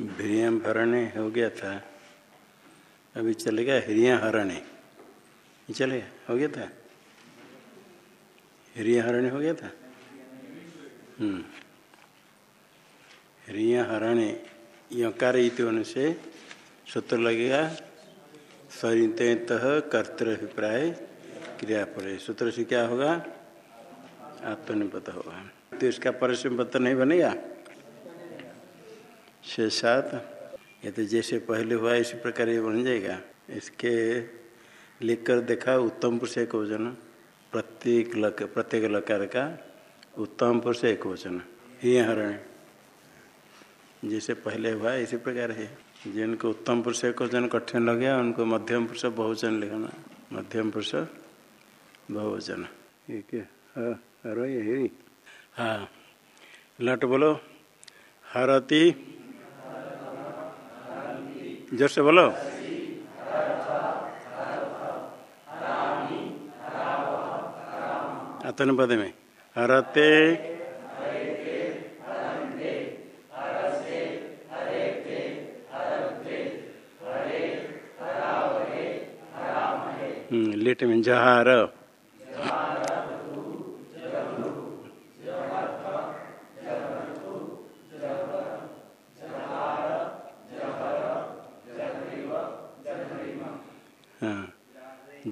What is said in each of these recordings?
भ्रियम भरणे हो गया था। अभी चलेगा हिरिया हरणे। चलेगा हो गया था? हिरिया हरणे हो गया था? हम्म। हिरिया हरणे यकार होने से सूत्र लगेगा। सरित क्रिया पड़े। सूत्र से क्या होगा? आत्मनिपत होगा। तो इसका परस्पर नहीं बनेगा? शेषात ये तो जैसे पहले हुआ इसी प्रकार ये बन जाएगा। इसके लिख कर देखा उत्तम पुरुष एक वचन प्रत्येक लक प्रत्येक लकार का उत्तम पुरुष एक वचन। ही हरण। जैसे पहले हुआ इसी प्रकार है। जिनको उत्तम पुरुष एक वचन कठिन लग गया उनको मध्यम पुरुष बहुवचन लिखना। मध्यम पुरुष बहुवचन। हाँ। लट बोलो हरती ज़ोर से बोलो। अतन पद में। हरते लिट में जहार।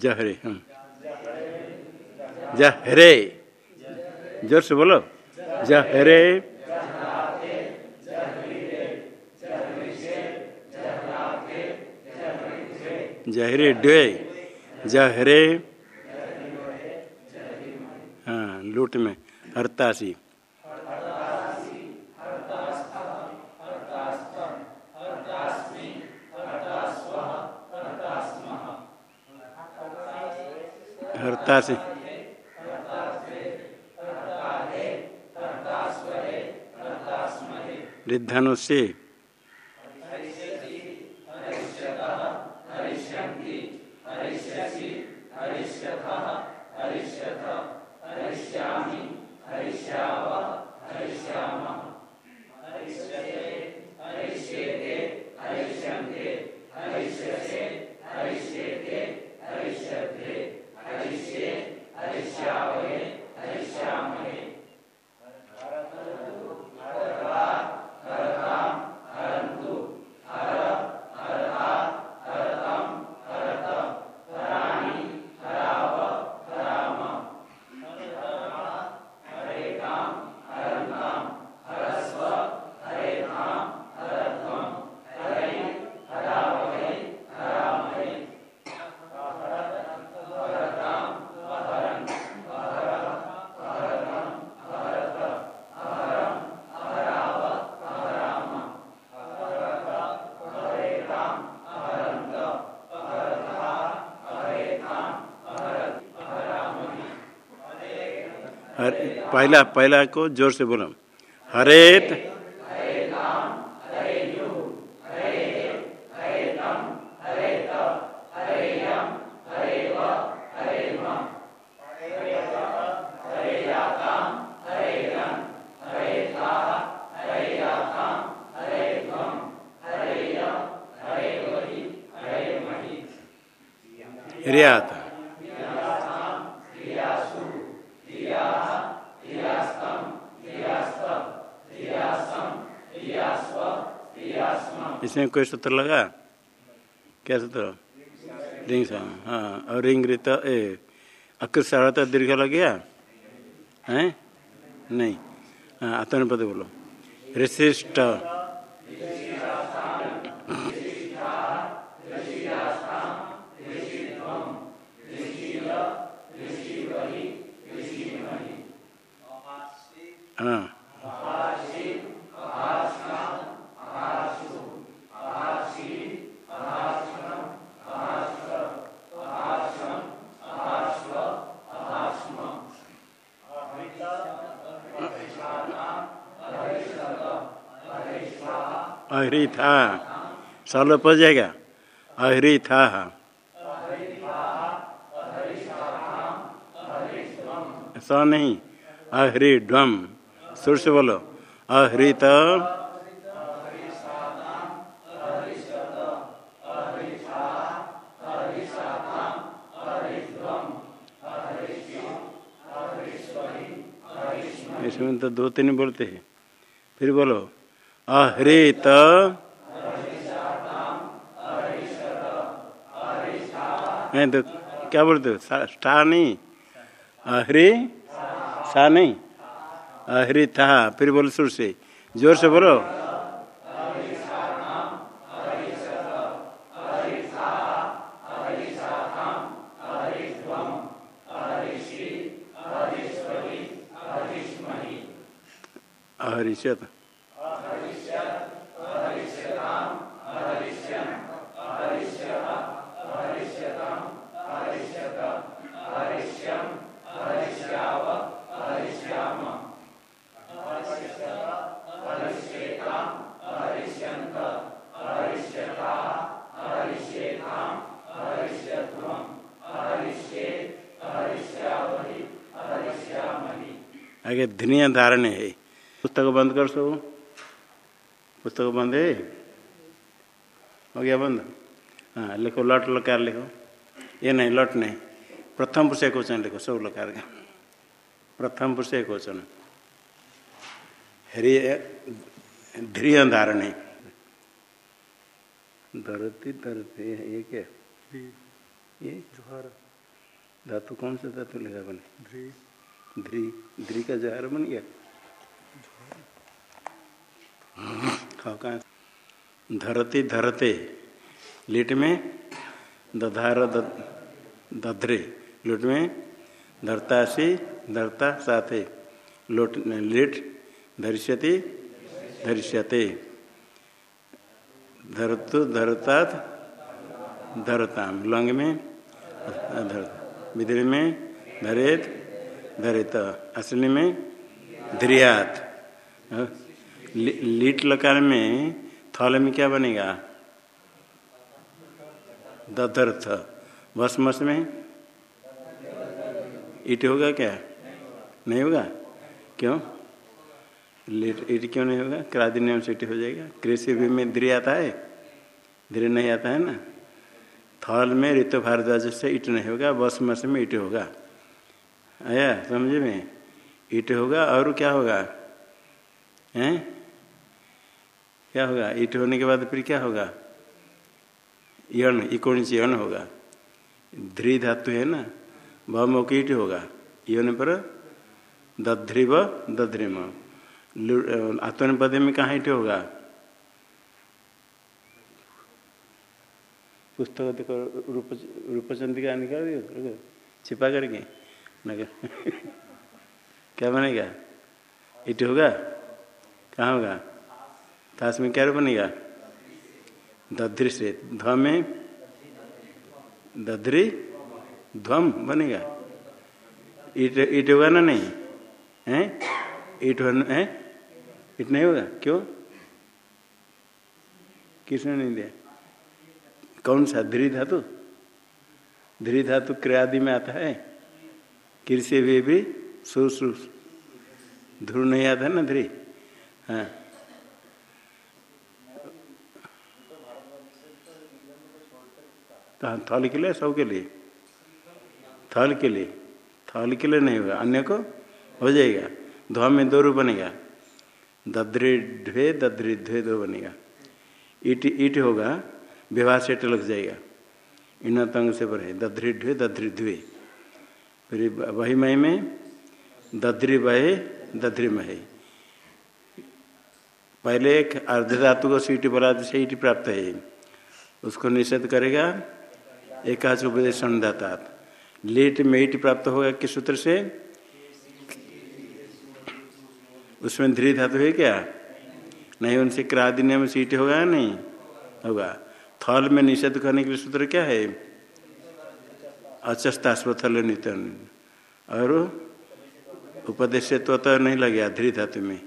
जहरे जहरे। ज़ोर से बोलो। जहरे। जहरे डे। जहरे। हाँ लूट में हरतासी। हरता से रिद्धनु से हर पहला पहला को ज़ोर से बोलो। हरेत। रियात। इसमें कोई सूत्र लगा? क्या सूत्र? रिंग हाँ और रिंग रित अकृत दीर्घ लग गया? है? नहीं। हाँ पद बोलो। ऋषिष्ट हाँ। अहरी था। सलोप हो जाएगा। अहरी था। स नहीं। अहरी डम सुर से बोलो। अहृत इसमें तो दो तीन बोलते हैं। फिर बोलो। अहृत नहीं तो क्या बोलते हो? स्टा नहीं। अहरी, सा नहीं। अहरी था फिर बोलो सुर से। ज़ोर से बोलो। अहरिषत धनिया धारण है? पुस्तक बंद कर सो। पुस्तक बंद है? हो गया बंद? हाँ लिखो लट लकार लिखो। ये नहीं लट नहीं। प्रथम पुरुष एक वचन लिखो सब लकार का। प्रथम पुरुष एक वचन। ध्रिय धारण है। धरती धरती ये क्या? ये धातु कौन सा धातु लिखा बने? ध्री ध्री का जहर बन गया? धरती धरते धरते, लिट में दधार दधरे, लुट में धरता से धरता साथे, लोट, लिट धरिष्यति, धरिष्यते। धरतु धरता धरताम, लंग में, धर विद्री में, धरेत धरित असली में ध्रियात। लीट लकार में थल में क्या बनेगा? दधर्थ भस्मस में ईट होगा क्या? नहीं होगा? क्यों? लीट, ईट क्यों नहीं होगा? क्रादि नियम से ईट हो जाएगा। कृषि भी में ध्री आता है? ध्री नहीं आता है ना? थल में ऋतु भारद्वाज से ईट नहीं होगा, भस्मस में ईट होगा। आया, समझे में? ईट होगा और क्या होगा? हैं? क्या होगा? ईट होने के बाद फिर क्या होगा? यण इकोणिच यण होगा। ध्री धातु है ना? भमो की ईट होगा। यौन पर दध्रिव, दध्रिम। आत्मन पद में कहाँ ईट होगा? पुस्तक देखो, रूप रूपचंद का निकाल छिपा करके। क्या बनेगा? इट होगा? कहाँ होगा? ताश में क्या बनेगा? दध्री से ध्व में दध्री ध्वम बनेगा। ईट ईट होगा ना नहीं? है? ईट है? ईट नहीं होगा? क्यों? किसने नहीं दिया? कौन सा? ध्री धातु? ध्री धातु क्रियादि में आता है। कृषि भी भी सुश्रु ध्रुव नहीं आता ना ध्री हाँ। तो थल के लिए सब के लिए। थल के लिए। थल के लिए नहीं होगा, अन्य को? हो जाएगा। ध्व में दो रूप बनेगा। दद्रिध्वे दद्रिध्वे दो बनेगा। ईट ईट होगा, विवाह सेट लग जाएगा। इन तंग से बढ़े दद्रिध्वे दद्रिध्वे फिर वही मय में दद्री बहे दद्री महे। पहले एक अर्ध धातु को सीटी बोला से ईटी प्राप्त है। उसको निषेध करेगा एकाच उपदेश दाता लेट में ईट प्राप्त होगा किस सूत्र से? उसमें ध्री धातु है क्या? नहीं, उनसे क्रादि में सीट होगा नहीं? होगा। थल में निषेध करने के लिए सूत्र क्या है? अचस्तास्वथल नितन और उपदेश तो, नहीं लगेगा ध्री धातु में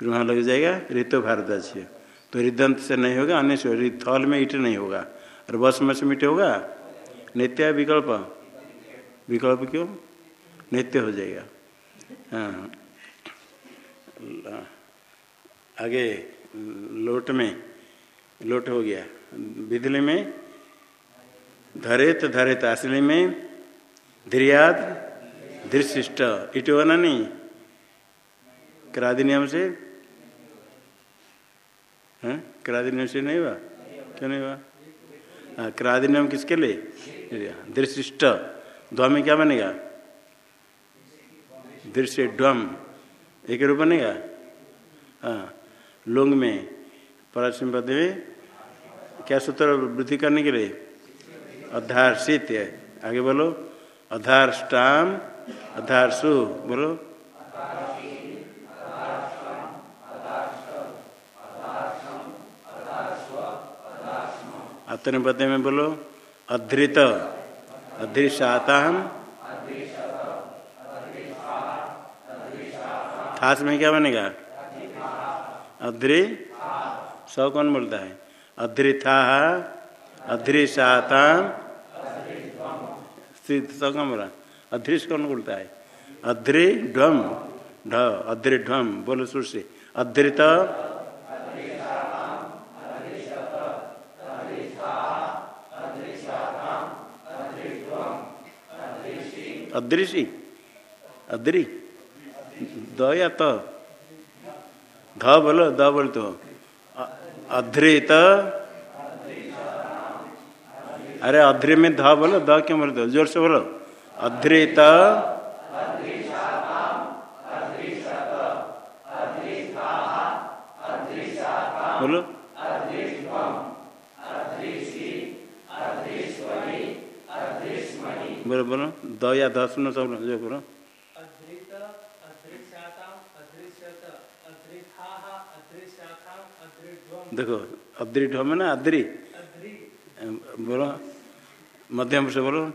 वहाँ लग जाएगा ऋतु भारद्वाज तो हृदंत से नहीं होगा अन्य से थल में ईट नहीं होगा। और बस से मीट होगा? नित्य विकल्प? विकल्प क्यों? नित्य हो जाएगा। हाँ आगे लोट में लोट हो गया। बिजली में धरेत धरेत असली में धीरियाद धृशिष्ट इट होना नहीं। क्रादिनियम से? क्रादिनियम से नहीं हुआ? क्यों नहीं हुआ? हाँ क्रादिनियम किसके लिए? दृशिष्ट ध्वम में क्या बनेगा? दृश्य ड्वम एक रूप बनेगा? हाँ। लुंग में। परासिम पद में क्या सूत्र वृद्धि करने के लिए? अधार शीत आगे बोलो, अधार स्टाम, अधार सु, बोलो। अतन पद में बोलो, अधृत अधृषाता खास में क्या बनेगा? अध्री सौ कौन बोलता है? अध्रिथा कौन अध्रिश कौन बोलता है? अध्रि ढम ढ अध्रि ढम बोलो सुर से। अध्रित। अदृशी अद्री द या त? ध बोलो, द बोल तो अध्रित। अरे अध्रे में ध बोलो द क्यों बोलते हो ज़ोर से बोलो। अध्रित बोलो। बोलो बोलो। द या द सुनो सब जो बोलो। देखो अद्री ढोम ना अद्री बोलो। मध्यम से बोलो।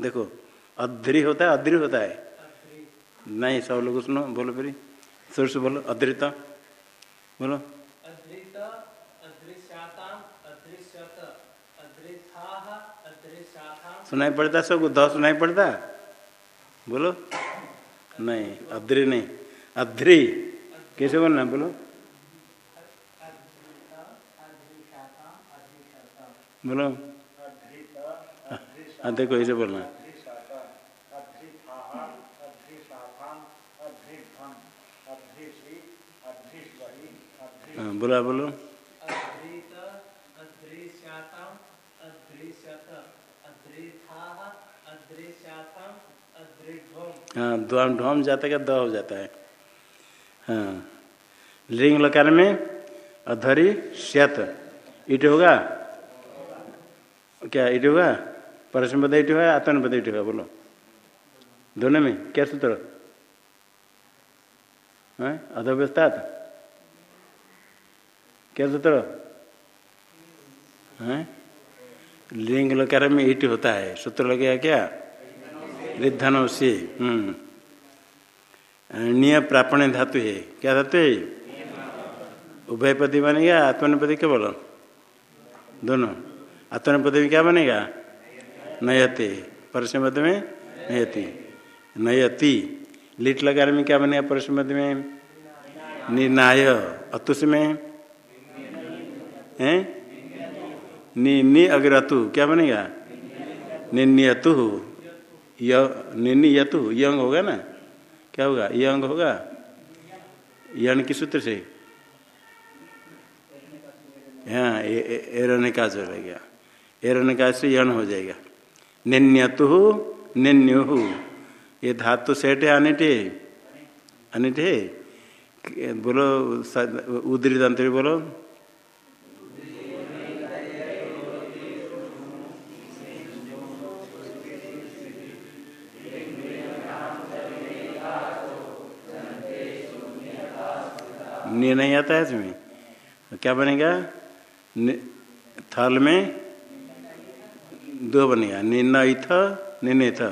देखो अद्री होता है अद्री होता है। नहीं सब लोग सुनो बोलो फिर। सुर से बोलो अद्रित। बोलो। सुनाई पड़ता सबको? दस सुनाई पड़ता बोलो। नहीं अद्री नहीं। अध्री कैसे बोलना बोलो। बोलो। हाँ देखो, ऐसे बोलना। हाँ बोला, बोलो। हाँ ध्वम ढोम जाता क्या? द हो जाता है। हाँ। लिंग लकार में अधरी श्यत। इट होगा? क्या इट हुआ परसम पद इट हुआ आत्मन पद इट होगा बोलो। दोनों में, क्या सूत्र? अधव्यस्ता क्या सूत्र? लिंग लकार में ईट होता है। सूत्र लगेगा क्या? रिधन से निय प्रापण धातु है। क्या धातु है? उभयपति बनेगा आत्मनिपति क्या बोलो? दोनों आत्मनिपति में क्या बनेगा? नयते। परसमद में नयति। नयति। लिट लगाने में क्या बनेगा परसमद में? निर्णाय। अतुष में? है? नि नि अगर अतु क्या बनेगा? निन्यतु निन्यतु यंग होगा ना? क्या होगा? यंग होगा? यण किस सूत्र से? हाँ एरन का चलेगा एरन का से यण हो जाएगा। निन्यतु निन्यु ये धातु सेठ है, अनिटे अनिटे बोलो उदरी तंत्र बोलो। नहीं आता है इसमें। क्या बनेगा? थल में दो बनेगा निन्न इथ निन्य थ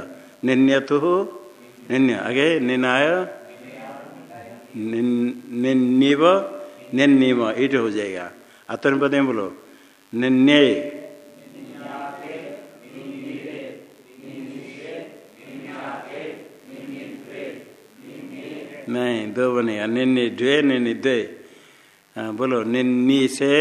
निन्यथु निन्य आगे निनाय निन्नीव निन्नीव। ईट हो जाएगा। आत्मपद में बोलो। निन्य नहीं दो बनेगा निन्नी द्वे निन्नी द्वे। हाँ बोलो। निन्नी से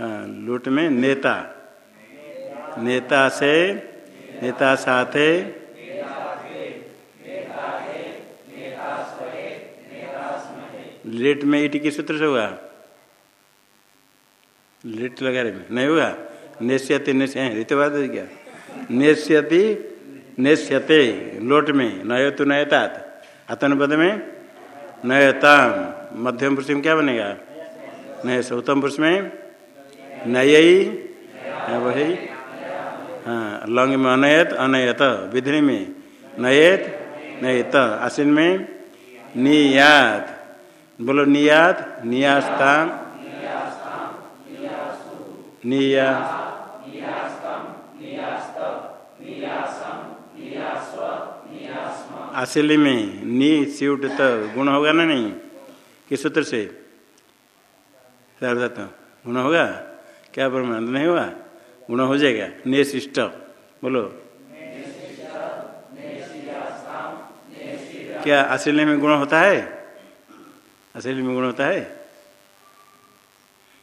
लूट में नेता। नेता से, नेता साथे। लेट में ईट किस सूत्र से होगा लेट लगा रहे में। नहीं होगा नेश्यति नेश्य ऋतुवाद क्या? नेश्यति नेश्यते लोट में। नयो तो नयतात। आतन पद में? नयताम। मध्यम पुरुष में क्या बनेगा? नय उत्तम पुरुष में? नयई वही हाँ लंग में अनयत अनयत विधि में, नयत नयत, आसीन में, नियात, बोलो नियात, नियास्ता निया आसिली में, नी सीट तो गुण होगा ना नहीं? किस सूत्र से? गुण होगा? क्या परमानंद नहीं हुआ? गुण हो जाएगा। नेशिष्ट बोलो। क्या असली में गुण होता है? असली में गुण होता है?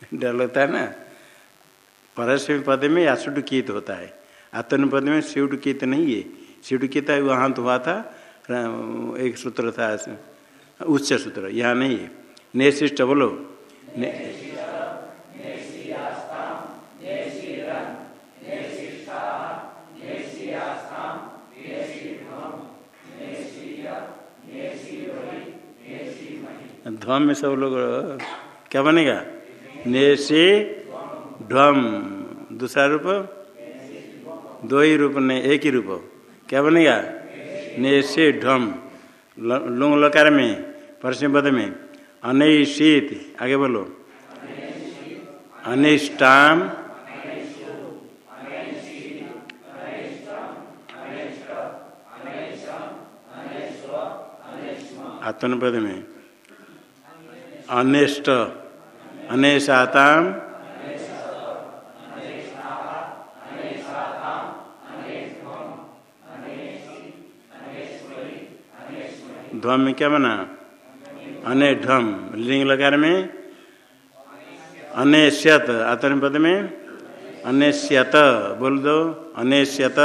डर लगता है ना? परस्वी पद में आसुड कीत होता है। आतन पद में स्यूट कीत नहीं है। स्यूट कीत वहाँ तो हुआ था एक सूत्र था उच्च सूत्र। यहाँ नहीं है। नेशिष्ट बोलो। ने, ध्वम में सब लोग, क्या बनेगा? नेशी ध्वम। दूसरा रूप? दो ही रूप नहीं, एक ही रूप। क्या बनेगा? नेशे ढम लुंग लकार में परसम पद में, अनिशीत, आगे बोलो। अनिष्टाम। आत्मपद में। अनिष्ट। अनेशाताम ध्वम में क्या बना? अने ढम लिंग लकार में? अनेश्यत आतन पद में? अनेश्यत बोल दो। अनेश्यत